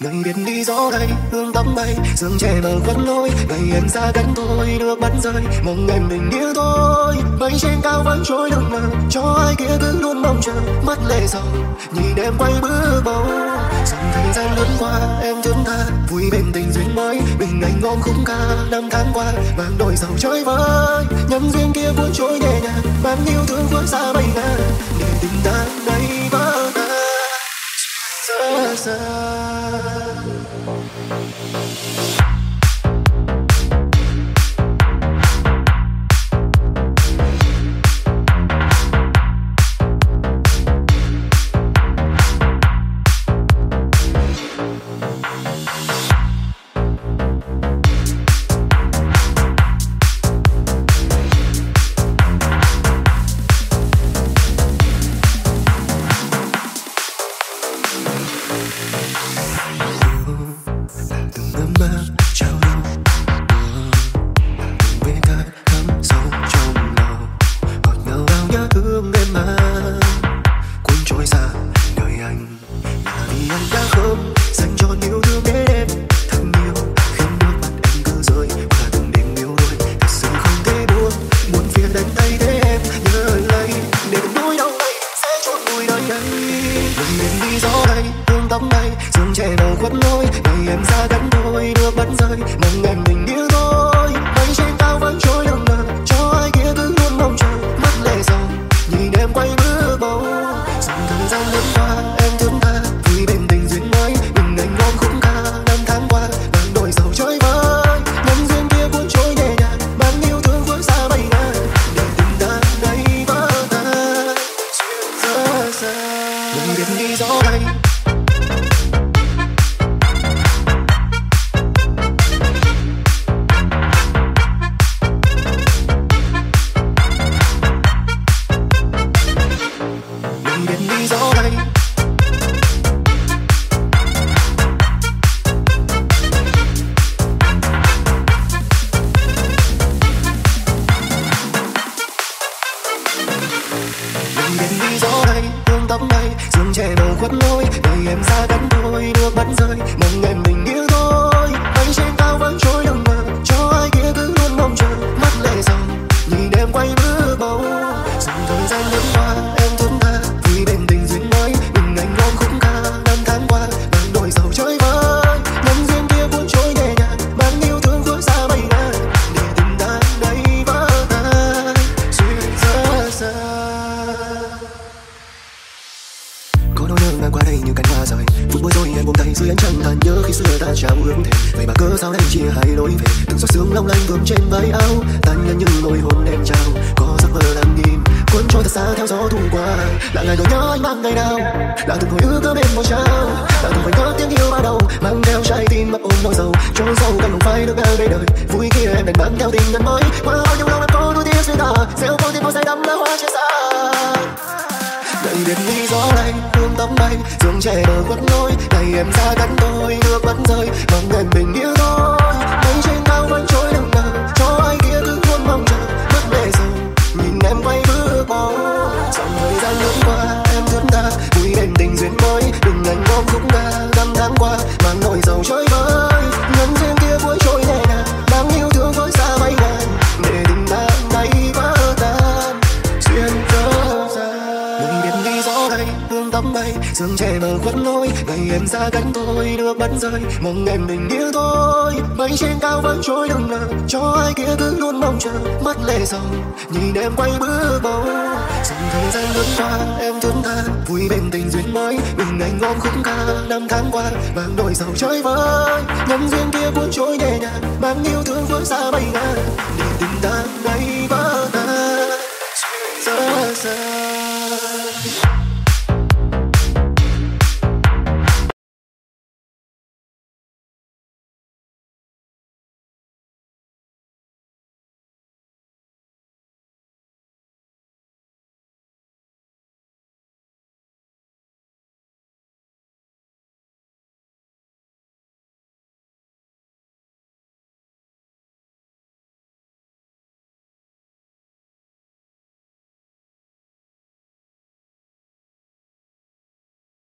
ngày biển đi gió đây hương tắm bay sương che mờ khuất lối ngày em xa cánh tôi nước mắt rơi. Mong em mình yêu tôi mây trên cao vẫn trôi lưng lờ cho ai kia cứ luôn mong chờ, mắt lệ dòng nhìn em quay bước bầu. Dòng thời gian lướt qua, em thương tha, vui bên tình duyên mới. Bình anh ngon khung ca, năm tháng qua vàng đôi giàu chơi vơi. Nhân duyên kia cuốn trôi nhẹ nhàng, mang yêu thương vượt xa bay ngang. Để tình ta đây vỡ ta. xa xa từng mắt rơi mong em mình yêu tôi mây trên cao vẫn trôi lưng lờ cho ai kia cứ luôn mong chờ. Mắt lệ dòng nhìn em quay bước bầu. Dòng thời gian lướt qua khuất lối đời em ra cánh đôi nước mắt rơi. Nỗi nhớ ngang qua đây như cánh hoa rời phút bối rối em buông tay dưới ánh trăng tàn nhớ khi xưa ta trao ước thề. Vậy mà cớ sao đây chia hai lối về? Từng giọt sương long lanh vương trên váy áo, tan nhanh như môi hôn em trao. Có giấc mơ làm im, cuốn trôi thật xa theo gió thu qua. Là ngày nỗi nhớ anh mang ngày nào là từng hồi ước ấm em môi trao. Là từng khoảnh khắc tiếng yêu ban đầu mang theo trái tim ấp ôm nỗi sầu. Trôi sâu căn lòng phai nước ngang đời, vui kia em đành mang theo tình nhân mới chẳng biết lý gió lạnh hương tóc bay dương trẻ ở khuất lối. Ngày em ra cánh tôi nước mắt rơi, mong em mình yêu thôi. Mây trên cao vẫn trôi đằng lờ cho ai kia cứ luôn mong chờ. Mất để giờ, nhìn em quay bước bỏ dòng thời gian lướt qua, em thương ta vui bên tình duyên mới, đừng anh ôm cũng ca năm tháng qua, mang nỗi dầu chơi vơi hương tóc bay sương che mờ khuất lối, ngày em xa cánh tôi nước mắt rơi, mong em mình yêu tôi mây trên cao vẫn trôi lưng ngờ cho ai kia cứ luôn mong chờ, mắt lệ dòng, nhìn em quay bước bầu. Dòng thời gian lướt qua, em thức tha, vui bên tình duyên mới mình anh ôm khúc ca, năm tháng qua mang đôi giàu chơi vơi. Nhân duyên kia cuốn trôi nhẹ nhàng, mang yêu thương vượt xa bay ngang, để tình ta